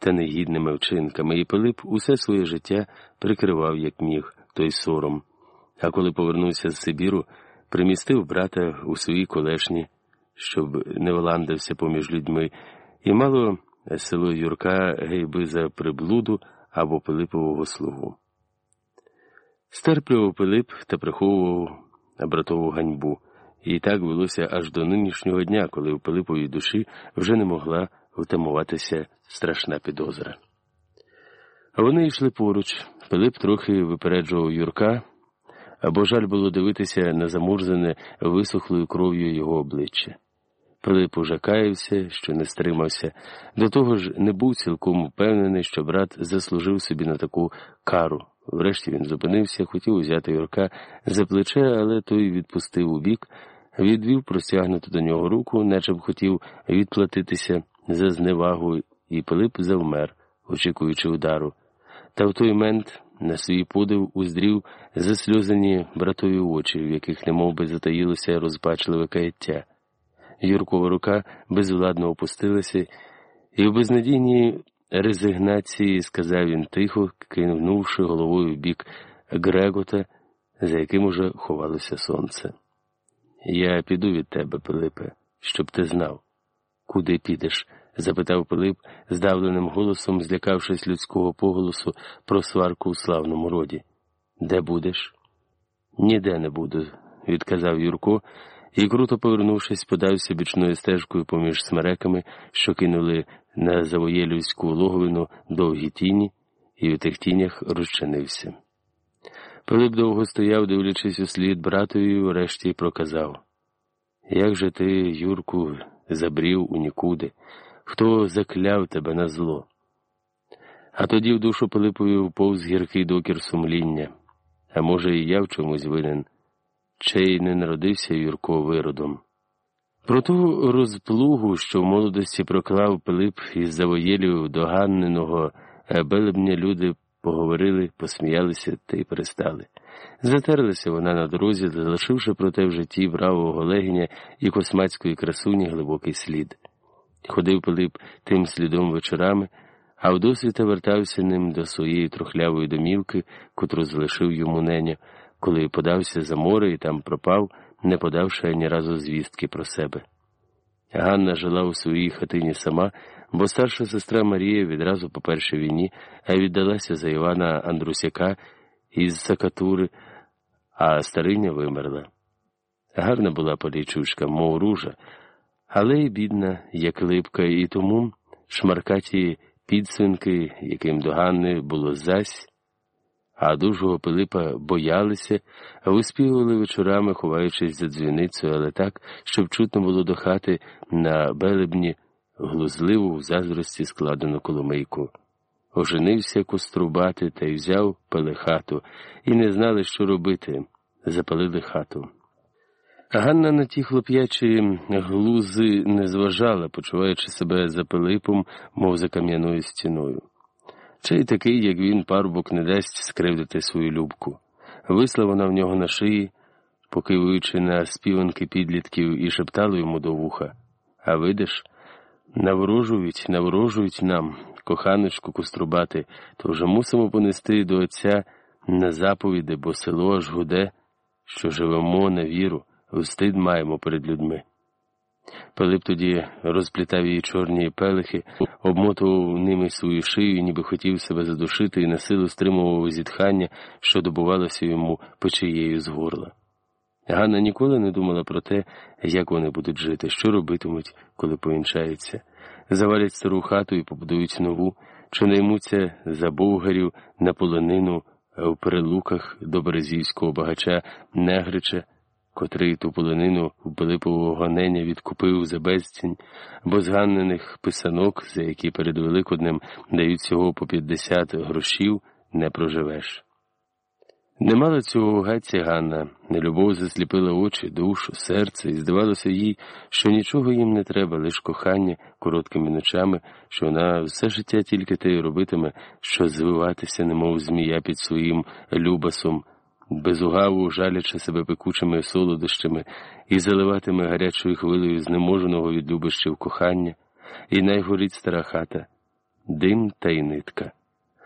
та негідними вчинками, і Пилип усе своє життя прикривав, як міг, той сором. А коли повернувся з Сибіру, примістив брата у своїй колешні, щоб не виландався поміж людьми, і мало село Юрка гейби за приблуду або Пилипового слугу. Стерплював Пилип та приховував братову ганьбу, і так велося аж до нинішнього дня, коли у Пилиповій душі вже не могла втамуватися страшна підозра. Вони йшли поруч, Пилип трохи випереджував Юрка, або жаль було дивитися на замурзане висохлою кров'ю його обличчя. Пилип уже каявся, що не стримався, до того ж не був цілком впевнений, що брат заслужив собі на таку кару. Врешті він зупинився, хотів узяти Юрка за плече, але той відпустив у бік, відвів простягнуту до нього руку, наче б хотів відплатитися за зневагу, і Пилип завмер, очікуючи удару. Та в той мент на свій подив уздрів засльозані братові очі, в яких немов би затаїлося розпачливе каяття. Юркова рука безвладно опустилася, і в безнадійній резигнації сказав він тихо, кинувши головою в бік Грегота, за яким уже ховалося сонце. Я піду від тебе, Пилипе, щоб ти знав. Куди підеш? запитав Пилип, здавленим голосом, злякавшись людського поголосу про сварку у славному роді. Де будеш? Ніде не буду, відказав Юрко і, круто повернувшись, подався бічною стежкою поміж смереками, що кинули на завоєлівську логовину довгі тіні, і в тих тінях розчинився. Пилип довго стояв, дивлячись у слід братові, врешті проказав Як же ти, Юрку, забрів у нікуди, хто закляв тебе на зло? А тоді в душу Пилипові вповз гіркий докір сумління, а може, і я в чомусь винен чей не народився Юрко виродом. Про ту розплугу, що в молодості проклав Пилип із завоєлів доганненого белебня, люди поговорили, посміялися та й перестали. Затерлася вона на дорозі, залишивши проте в житті бравого легеня і космацької красуні глибокий слід. Ходив Пилип тим слідом вечорами, а вдосвіта вертався ним до своєї трохлявої домівки, котру залишив йому неня коли подався за море і там пропав, не подавши ані разу звістки про себе. Ганна жила у своїй хатині сама, бо старша сестра Марія відразу по першій війні віддалася за Івана Андрусяка із Сакатури, а стариня вимерла. Гарна була полічучка, мов ружа, але й бідна, як липка, і тому шмаркаті підсвинки, яким до Ганни було зась, а дужого Пилипа боялися, виспівували вечорами, ховаючись за дзвіницею, але так, щоб чутно було до хати на белебні глузливу в заздрості складену коломийку. Оженився кострубати та й взяв пелехату, і не знали, що робити. Запалили хату. Ганна на ті хлоп'ячі глузи не зважала, почуваючи себе за Пилипом, мов за кам'яною стіною. Цей такий, як він, парубок, не дасть скривдити свою любку. Висла вона в нього на шиї, покивуючи на співанки підлітків і шептала йому до вуха. А видиш, наворожують, наворожують нам, коханочку кострубати, то вже мусимо понести до отця на заповіди, бо село аж гуде, що живемо на віру, встид маємо перед людьми. Пилип тоді розплітав її чорні пелихи, обмотував ними свою шию, ніби хотів себе задушити і на силу стримував зітхання, що добувалося йому печією з горла. Ганна ніколи не думала про те, як вони будуть жити, що робитимуть, коли повінчаються. Завалять стару хату і побудують нову, чи наймуться за болгарів на полонину в перелуках до березівського багача Негрича котрий ту полонину в Пилипового гонення відкупив за безцінь, бо зганених писанок, за які перед Великоднем дають всього по 50 грошів, не проживеш. Не мала цього гаця Ганна, нелюбов засліпила очі, душу, серце, і здавалося їй, що нічого їм не треба, лише кохання короткими ночами, що вона все життя тільки те й робитиме, що звиватися, немов змія під своїм любасом безугаву жалячи себе пекучими солодощами і заливатиме гарячою хвилею знеможеного від любищів кохання, і найгорить стара хата, дим та й нитка.